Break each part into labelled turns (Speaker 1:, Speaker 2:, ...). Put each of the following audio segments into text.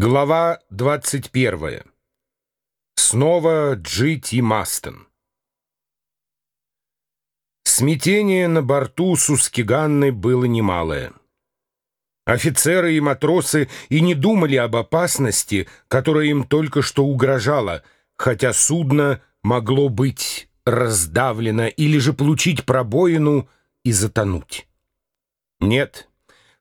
Speaker 1: Глава 21. Снова Джи Мастон. Смятение на борту Сускиганны было немалое. Офицеры и матросы и не думали об опасности, которая им только что угрожала, хотя судно могло быть раздавлено или же получить пробоину и затонуть. Нет,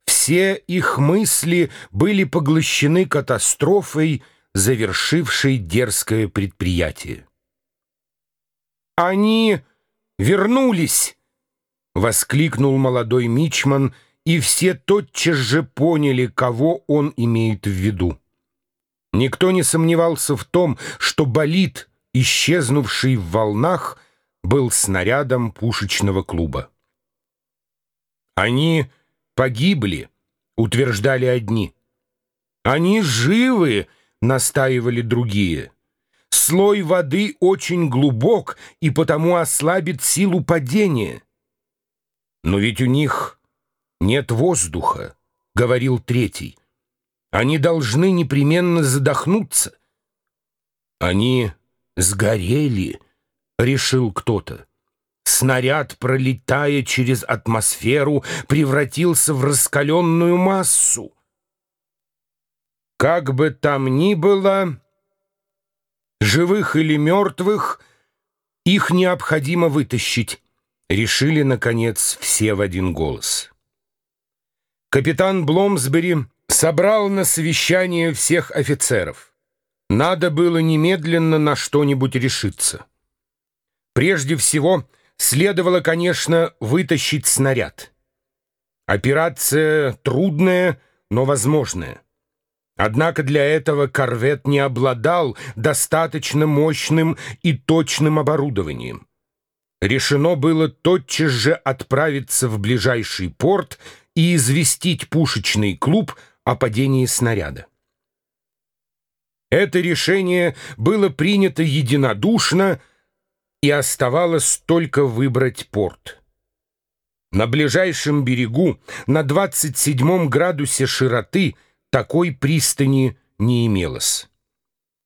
Speaker 1: все их мысли были поглощены катастрофой, завершившей дерзкое предприятие. «Они вернулись!» — воскликнул молодой мичман, и все тотчас же поняли, кого он имеет в виду. Никто не сомневался в том, что болид, исчезнувший в волнах, был снарядом пушечного клуба. Они погибли, утверждали одни. Они живы, настаивали другие. Слой воды очень глубок и потому ослабит силу падения. Но ведь у них нет воздуха, говорил третий. Они должны непременно задохнуться. Они сгорели, решил кто-то. Снаряд, пролетая через атмосферу, превратился в раскаленную массу. Как бы там ни было, живых или мертвых, их необходимо вытащить, решили, наконец, все в один голос. Капитан Бломсбери собрал на совещание всех офицеров. Надо было немедленно на что-нибудь решиться. Прежде всего, следовало, конечно, вытащить снаряд. Операция трудная, но возможная. Однако для этого корвет не обладал достаточно мощным и точным оборудованием. Решено было тотчас же отправиться в ближайший порт и известить пушечный клуб о падении снаряда. Это решение было принято единодушно, и оставалось только выбрать порт. На ближайшем берегу, на 27 градусе широты, такой пристани не имелось.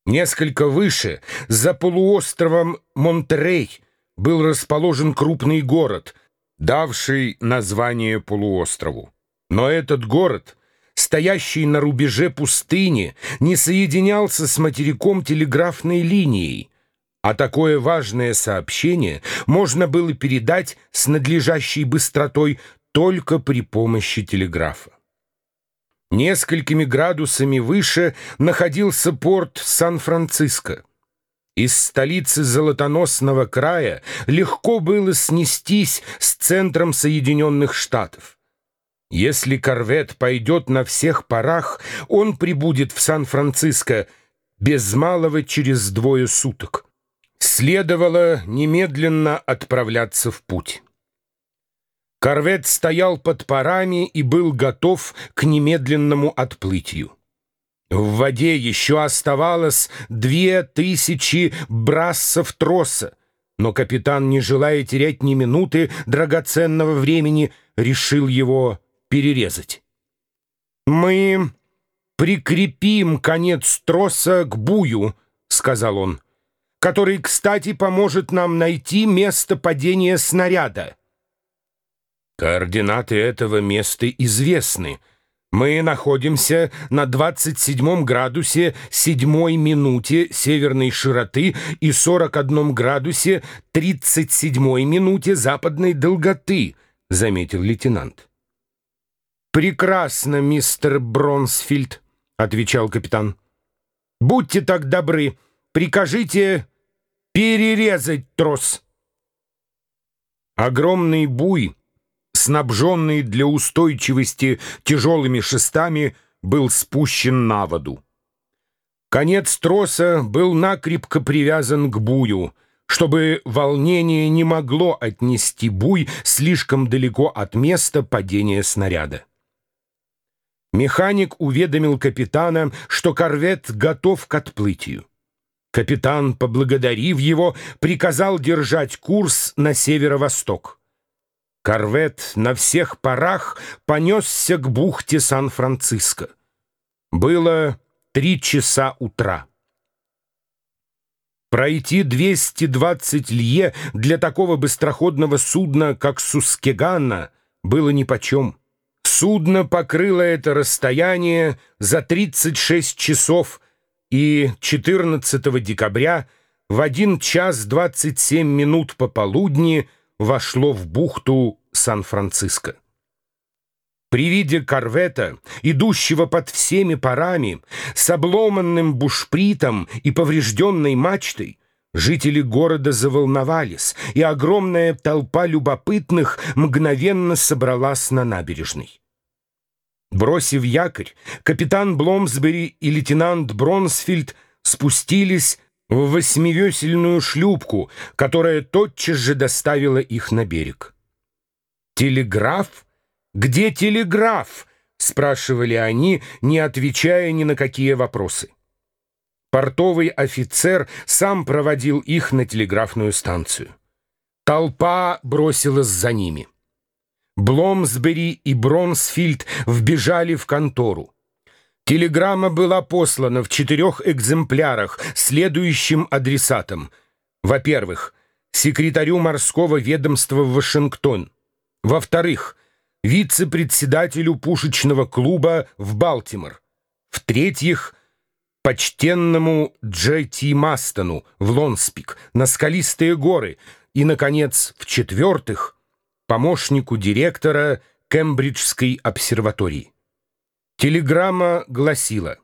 Speaker 1: Несколько выше, за полуостровом Монтерей, был расположен крупный город, давший название полуострову. Но этот город, стоящий на рубеже пустыни, не соединялся с материком телеграфной линией, а такое важное сообщение можно было передать с надлежащей быстротой только при помощи телеграфа. Несколькими градусами выше находился порт Сан-Франциско. Из столицы золотоносного края легко было снестись с центром Соединенных Штатов. Если корвет пойдет на всех парах, он прибудет в Сан-Франциско без малого через двое суток. Следовало немедленно отправляться в путь. Корвет стоял под парами и был готов к немедленному отплытию. В воде еще оставалось две тысячи брассов троса, но капитан, не желая терять ни минуты драгоценного времени, решил его перерезать. «Мы прикрепим конец троса к бую», — сказал он который, кстати, поможет нам найти место падения снаряда. Координаты этого места известны. Мы находимся на 27 градусе 7 минуте северной широты и 41 градусе 37 минуте западной долготы, заметил лейтенант. «Прекрасно, мистер Бронсфильд», — отвечал капитан. «Будьте так добры, прикажите перерезать трос. Огромный буй, снабженный для устойчивости тяжелыми шестами, был спущен на воду. Конец троса был накрепко привязан к бую, чтобы волнение не могло отнести буй слишком далеко от места падения снаряда. Механик уведомил капитана, что корвет готов к отплытию. Капитан, поблагодарив его, приказал держать курс на северо-восток. Корвет на всех парах понесся к бухте Сан-Франциско. Было три часа утра. Пройти 220 лье для такого быстроходного судна, как Сускеганна, было нипочем. Судно покрыло это расстояние за 36 часов и 14 декабря в 1 час 27 минут пополудни вошло в бухту Сан-Франциско. При виде корвета, идущего под всеми парами, с обломанным бушпритом и поврежденной мачтой, жители города заволновались, и огромная толпа любопытных мгновенно собралась на набережной. Бросив якорь, капитан Бломсбери и лейтенант Бронсфильд спустились в восьмивесельную шлюпку, которая тотчас же доставила их на берег. Телеграф — «Где телеграф?» — спрашивали они, не отвечая ни на какие вопросы. Портовый офицер сам проводил их на телеграфную станцию. Толпа бросилась за ними. Бломсбери и Бронсфильд вбежали в контору. Телеграмма была послана в четырех экземплярах следующим адресатам. Во-первых, секретарю морского ведомства в Вашингтон. Во-вторых, вице-председателю пушечного клуба в Балтимор. В-третьих, почтенному Джей Ти Мастону в Лонспик на скалистые горы. И, наконец, в-четвертых, помощнику директора Кембриджской обсерватории. Телеграмма гласила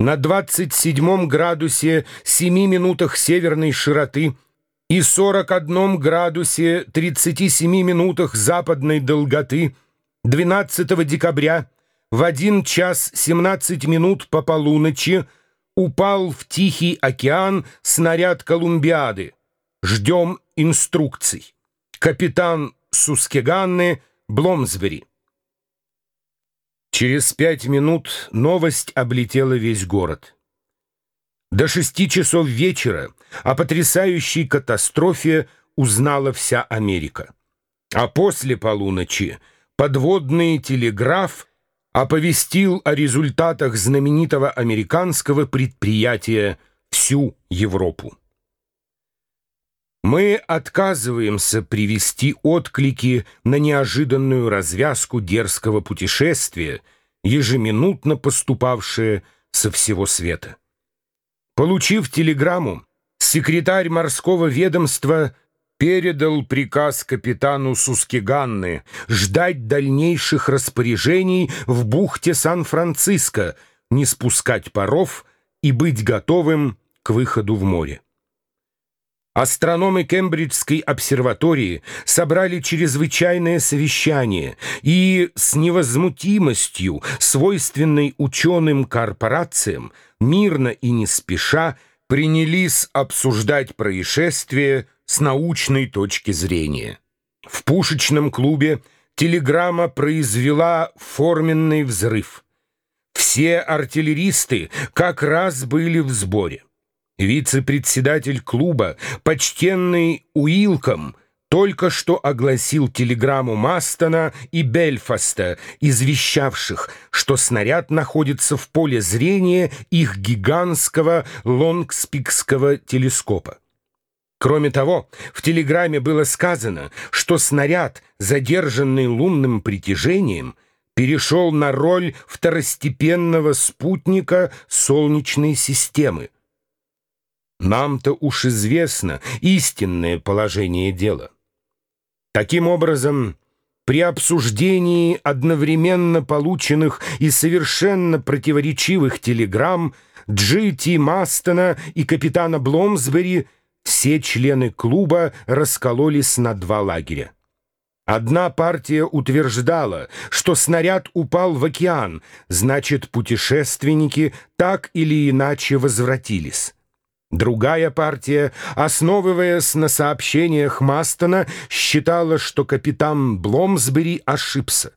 Speaker 1: «На 27 градусе 7 минутах северной широты – и 41 градусе 37 минутах западной долготы 12 декабря в 1 час 17 минут по полуночи упал в Тихий океан снаряд Колумбиады. Ждем инструкций. Капитан Сускеганны Бломсбери. Через пять минут новость облетела весь город. До шести часов вечера о потрясающей катастрофе узнала вся Америка. А после полуночи подводный телеграф оповестил о результатах знаменитого американского предприятия всю Европу. Мы отказываемся привести отклики на неожиданную развязку дерзкого путешествия, ежеминутно поступавшее со всего света. Получив телеграмму, секретарь морского ведомства передал приказ капитану Сускиганны ждать дальнейших распоряжений в бухте Сан-Франциско, не спускать паров и быть готовым к выходу в море. Астрономы Кембриджской обсерватории собрали чрезвычайное совещание и с невозмутимостью, свойственной ученым корпорациям, мирно и не спеша принялись обсуждать происшествие с научной точки зрения. В пушечном клубе телеграмма произвела форменный взрыв. Все артиллеристы как раз были в сборе. Вице-председатель клуба, почтенный Уилком, только что огласил телеграмму Мастона и Бельфаста, извещавших, что снаряд находится в поле зрения их гигантского лонгспикского телескопа. Кроме того, в телеграмме было сказано, что снаряд, задержанный лунным притяжением, перешел на роль второстепенного спутника Солнечной системы. Нам-то уж известно истинное положение дела. Таким образом, при обсуждении одновременно полученных и совершенно противоречивых телеграмм Джи Мастона и капитана Бломсбери все члены клуба раскололись на два лагеря. Одна партия утверждала, что снаряд упал в океан, значит, путешественники так или иначе возвратились. Другая партия, основываясь на сообщениях Мастона, считала, что капитан Бломсбери ошибся.